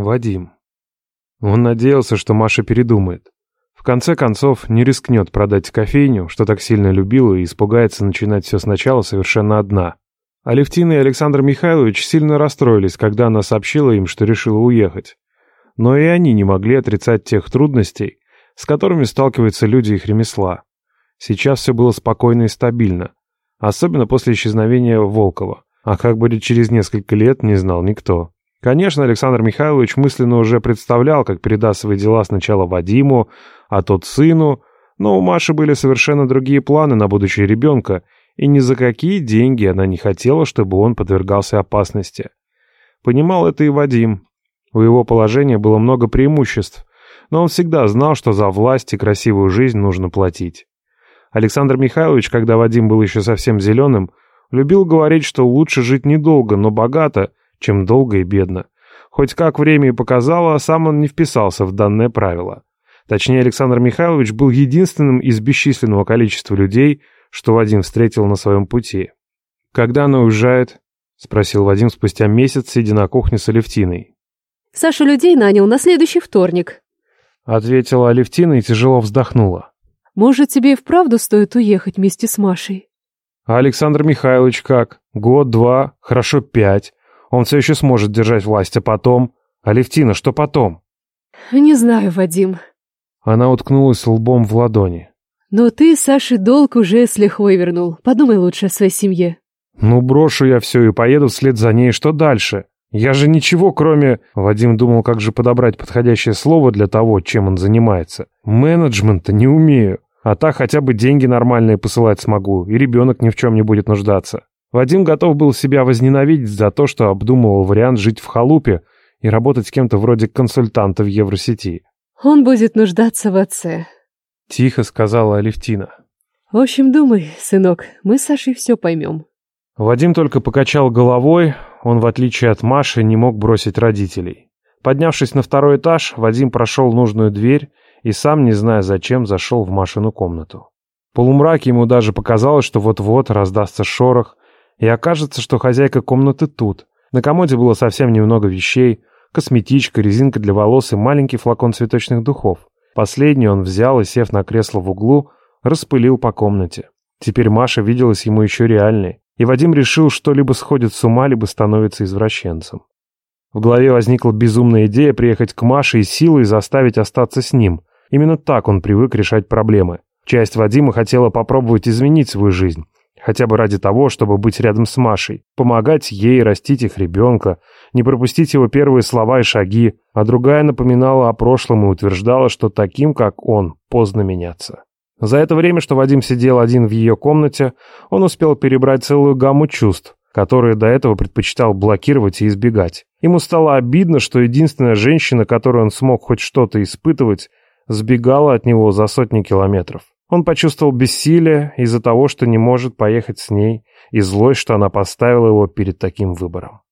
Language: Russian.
Вадим. Он надеялся, что Маша передумает. В конце концов, не рискнет продать кофейню, что так сильно любила, и испугается начинать все сначала совершенно одна. Алевтина и Александр Михайлович сильно расстроились, когда она сообщила им, что решила уехать. Но и они не могли отрицать тех трудностей, с которыми сталкиваются люди их ремесла. Сейчас все было спокойно и стабильно, особенно после исчезновения Волкова. А как будет через несколько лет, не знал никто. Конечно, Александр Михайлович мысленно уже представлял, как передаст свои дела сначала Вадиму, а тот сыну, но у Маши были совершенно другие планы на будущее ребенка, и ни за какие деньги она не хотела, чтобы он подвергался опасности. Понимал это и Вадим. У его положения было много преимуществ, но он всегда знал, что за власть и красивую жизнь нужно платить. Александр Михайлович, когда Вадим был еще совсем зеленым, любил говорить, что лучше жить недолго, но богато, чем долго и бедно. Хоть как время и показало, сам он не вписался в данное правило. Точнее, Александр Михайлович был единственным из бесчисленного количества людей, что Вадим встретил на своем пути. «Когда она уезжает?» — спросил Вадим спустя месяц, сидя на кухне с Алевтиной. «Саша людей нанял на следующий вторник», — ответила Алевтина и тяжело вздохнула. «Может, тебе и вправду стоит уехать вместе с Машей?» «А Александр Михайлович как? Год, два, хорошо пять. Он все еще сможет держать власть, а потом... Алевтина, что потом? Не знаю, Вадим. Она уткнулась лбом в ладони. Но ты, Саше, долг уже с лихвой вернул. Подумай лучше о своей семье. Ну, брошу я все и поеду вслед за ней. Что дальше? Я же ничего, кроме... Вадим думал, как же подобрать подходящее слово для того, чем он занимается. Менеджмента не умею. А так хотя бы деньги нормальные посылать смогу, и ребенок ни в чем не будет нуждаться. Вадим готов был себя возненавидеть за то, что обдумывал вариант жить в халупе и работать с кем-то вроде консультанта в Евросети. «Он будет нуждаться в отце», — тихо сказала Алевтина. «В общем, думай, сынок, мы с Сашей все поймем». Вадим только покачал головой, он, в отличие от Маши, не мог бросить родителей. Поднявшись на второй этаж, Вадим прошел нужную дверь и сам, не зная зачем, зашел в Машину комнату. В полумраке ему даже показалось, что вот-вот раздастся шорох, и окажется, что хозяйка комнаты тут. На комоде было совсем немного вещей, косметичка, резинка для волос и маленький флакон цветочных духов. Последний он взял и, сев на кресло в углу, распылил по комнате. Теперь Маша виделась ему еще реальной, и Вадим решил, что либо сходит с ума, либо становится извращенцем. В голове возникла безумная идея приехать к Маше и силой заставить остаться с ним. Именно так он привык решать проблемы. Часть Вадима хотела попробовать изменить свою жизнь, Хотя бы ради того, чтобы быть рядом с Машей, помогать ей растить их ребенка, не пропустить его первые слова и шаги, а другая напоминала о прошлом и утверждала, что таким, как он, поздно меняться. За это время, что Вадим сидел один в ее комнате, он успел перебрать целую гамму чувств, которые до этого предпочитал блокировать и избегать. Ему стало обидно, что единственная женщина, которой он смог хоть что-то испытывать, сбегала от него за сотни километров. Он почувствовал бессилие из-за того, что не может поехать с ней, и злость, что она поставила его перед таким выбором.